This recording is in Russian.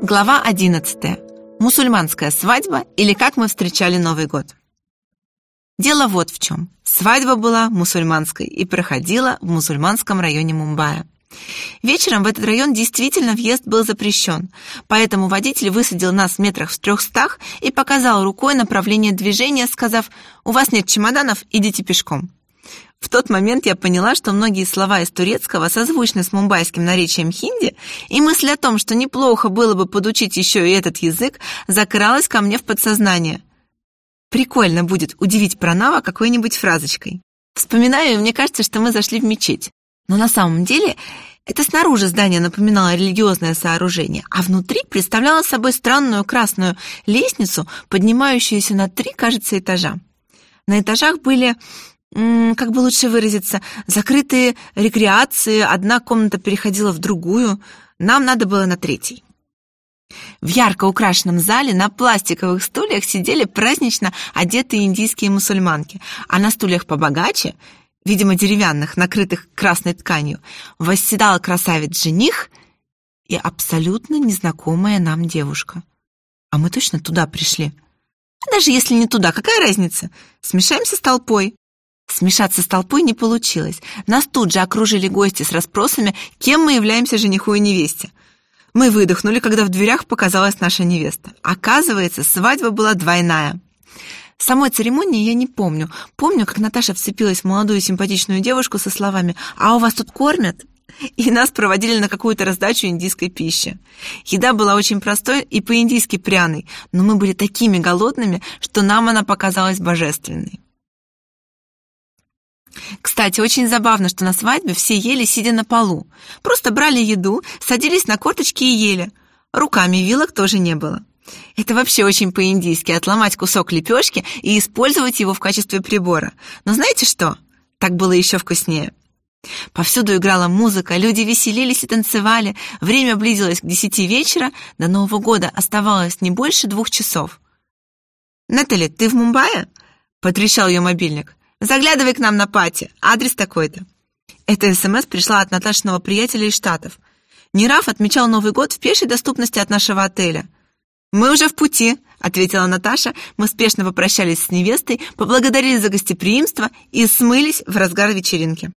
Глава 11. Мусульманская свадьба или как мы встречали Новый год. Дело вот в чем. Свадьба была мусульманской и проходила в мусульманском районе Мумбаи. Вечером в этот район действительно въезд был запрещен, поэтому водитель высадил нас в метрах в трехстах и показал рукой направление движения, сказав «У вас нет чемоданов, идите пешком». В тот момент я поняла, что многие слова из турецкого созвучны с мумбайским наречием хинди, и мысль о том, что неплохо было бы подучить еще и этот язык, закралась ко мне в подсознание. Прикольно будет удивить Пранава какой-нибудь фразочкой. Вспоминаю, и мне кажется, что мы зашли в мечеть. Но на самом деле это снаружи здание напоминало религиозное сооружение, а внутри представляло собой странную красную лестницу, поднимающуюся на три, кажется, этажа. На этажах были как бы лучше выразиться, закрытые рекреации, одна комната переходила в другую, нам надо было на третий. В ярко украшенном зале на пластиковых стульях сидели празднично одетые индийские мусульманки, а на стульях побогаче, видимо, деревянных, накрытых красной тканью, восседал красавец-жених и абсолютно незнакомая нам девушка. А мы точно туда пришли. Даже если не туда, какая разница? Смешаемся с толпой. Смешаться с толпой не получилось. Нас тут же окружили гости с расспросами, кем мы являемся жениху и невесте. Мы выдохнули, когда в дверях показалась наша невеста. Оказывается, свадьба была двойная. Самой церемонии я не помню. Помню, как Наташа вцепилась в молодую симпатичную девушку со словами «А у вас тут кормят?» И нас проводили на какую-то раздачу индийской пищи. Еда была очень простой и по-индийски пряной, но мы были такими голодными, что нам она показалась божественной. Кстати, очень забавно, что на свадьбе все ели, сидя на полу. Просто брали еду, садились на корточки и ели. Руками вилок тоже не было. Это вообще очень по-индийски, отломать кусок лепешки и использовать его в качестве прибора. Но знаете что? Так было еще вкуснее. Повсюду играла музыка, люди веселились и танцевали. Время близилось к десяти вечера, до Нового года оставалось не больше двух часов. «Натали, ты в Мумбаи?» — потрещал ее мобильник. Заглядывай к нам на пати. Адрес такой-то». Эта СМС пришла от Наташиного приятеля из Штатов. Нераф отмечал Новый год в пешей доступности от нашего отеля. «Мы уже в пути», — ответила Наташа. Мы спешно попрощались с невестой, поблагодарили за гостеприимство и смылись в разгар вечеринки.